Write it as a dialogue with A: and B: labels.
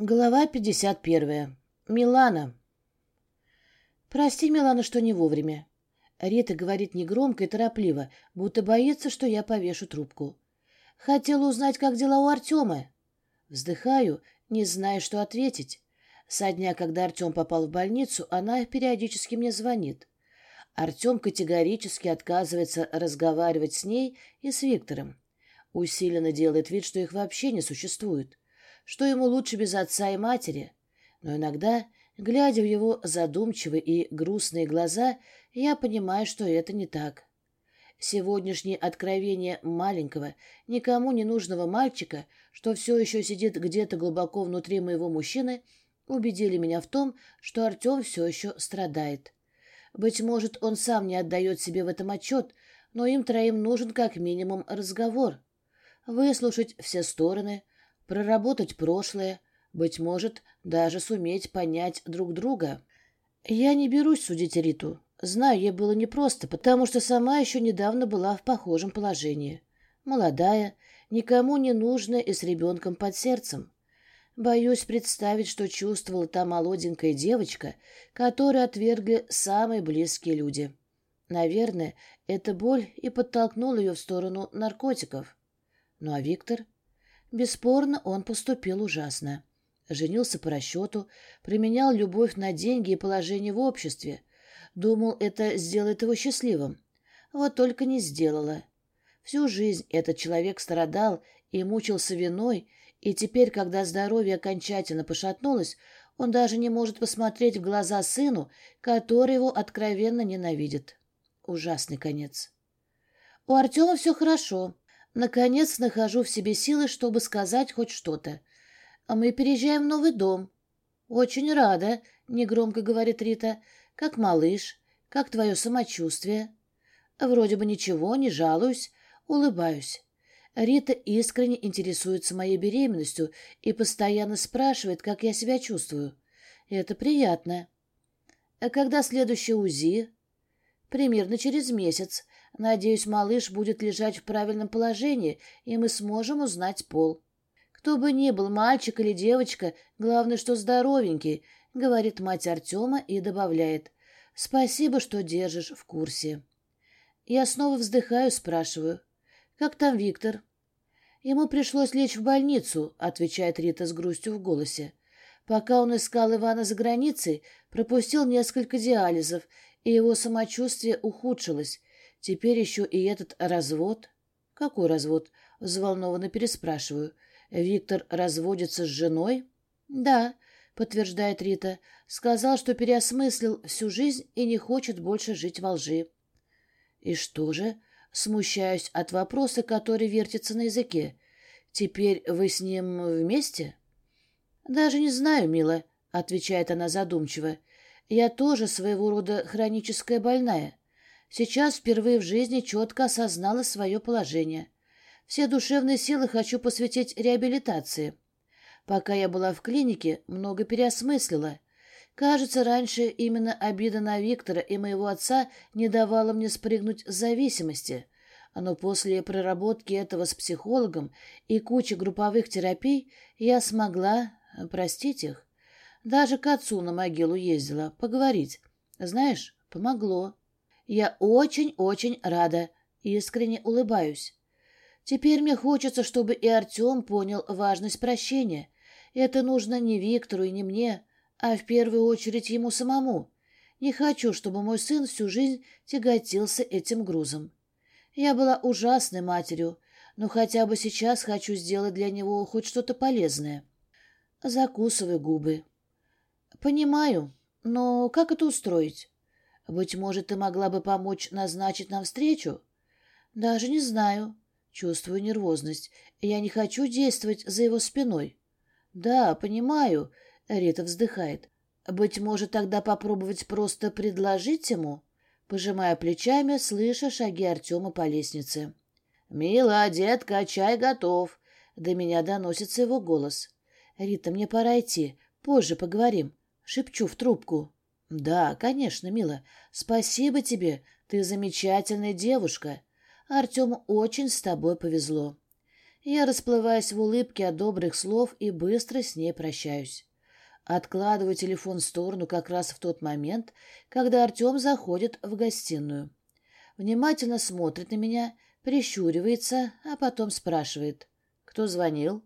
A: Глава 51. Милана. «Прости, Милана, что не вовремя». Рита говорит негромко и торопливо, будто боится, что я повешу трубку. «Хотела узнать, как дела у Артема». Вздыхаю, не зная, что ответить. Со дня, когда Артем попал в больницу, она периодически мне звонит. Артем категорически отказывается разговаривать с ней и с Виктором. Усиленно делает вид, что их вообще не существует что ему лучше без отца и матери, но иногда, глядя в его задумчивые и грустные глаза, я понимаю, что это не так. Сегодняшнее откровение маленького, никому не нужного мальчика, что все еще сидит где-то глубоко внутри моего мужчины, убедили меня в том, что Артем все еще страдает. Быть может, он сам не отдает себе в этом отчет, но им троим нужен как минимум разговор. Выслушать все стороны, проработать прошлое, быть может, даже суметь понять друг друга. Я не берусь судить Риту. Знаю, ей было непросто, потому что сама еще недавно была в похожем положении. Молодая, никому не нужная и с ребенком под сердцем. Боюсь представить, что чувствовала та молоденькая девочка, которую отвергли самые близкие люди. Наверное, эта боль и подтолкнула ее в сторону наркотиков. Ну а Виктор? Бесспорно, он поступил ужасно. Женился по расчету, применял любовь на деньги и положение в обществе. Думал, это сделает его счастливым. Вот только не сделало. Всю жизнь этот человек страдал и мучился виной, и теперь, когда здоровье окончательно пошатнулось, он даже не может посмотреть в глаза сыну, который его откровенно ненавидит. Ужасный конец. У Артема все хорошо. Наконец нахожу в себе силы, чтобы сказать хоть что-то. А мы переезжаем в новый дом. Очень рада, негромко говорит Рита. Как малыш, как твое самочувствие? Вроде бы ничего, не жалуюсь, улыбаюсь. Рита искренне интересуется моей беременностью и постоянно спрашивает, как я себя чувствую. Это приятно. А когда следующее УЗИ? Примерно через месяц. Надеюсь, малыш будет лежать в правильном положении, и мы сможем узнать пол. Кто бы ни был, мальчик или девочка, главное, что здоровенький, — говорит мать Артема и добавляет. Спасибо, что держишь в курсе. Я снова вздыхаю, спрашиваю. Как там Виктор? Ему пришлось лечь в больницу, — отвечает Рита с грустью в голосе. Пока он искал Ивана за границей, пропустил несколько диализов, и его самочувствие ухудшилось, Теперь еще и этот развод. Какой развод? Взволнованно переспрашиваю. Виктор разводится с женой? Да, подтверждает Рита. Сказал, что переосмыслил всю жизнь и не хочет больше жить во лжи. И что же? Смущаюсь от вопроса, который вертится на языке. Теперь вы с ним вместе? Даже не знаю, мила, отвечает она задумчиво. Я тоже своего рода хроническая больная. Сейчас впервые в жизни четко осознала свое положение. Все душевные силы хочу посвятить реабилитации. Пока я была в клинике, много переосмыслила. Кажется, раньше именно обида на Виктора и моего отца не давала мне спрыгнуть с зависимости. Но после проработки этого с психологом и кучи групповых терапий я смогла простить их. Даже к отцу на могилу ездила поговорить. Знаешь, помогло. Я очень-очень рада, искренне улыбаюсь. Теперь мне хочется, чтобы и Артем понял важность прощения. Это нужно не Виктору и не мне, а в первую очередь ему самому. Не хочу, чтобы мой сын всю жизнь тяготился этим грузом. Я была ужасной матерью, но хотя бы сейчас хочу сделать для него хоть что-то полезное. Закусываю губы. Понимаю, но как это устроить? Быть может, ты могла бы помочь назначить нам встречу? Даже не знаю. Чувствую нервозность. Я не хочу действовать за его спиной. Да, понимаю. Рита вздыхает. Быть может, тогда попробовать просто предложить ему? Пожимая плечами, слыша шаги Артема по лестнице. «Мила, детка, чай готов!» До меня доносится его голос. «Рита, мне пора идти. Позже поговорим». Шепчу в трубку. «Да, конечно, мила. Спасибо тебе. Ты замечательная девушка. Артему очень с тобой повезло». Я расплываюсь в улыбке от добрых слов и быстро с ней прощаюсь. Откладываю телефон в сторону как раз в тот момент, когда Артем заходит в гостиную. Внимательно смотрит на меня, прищуривается, а потом спрашивает. «Кто звонил?»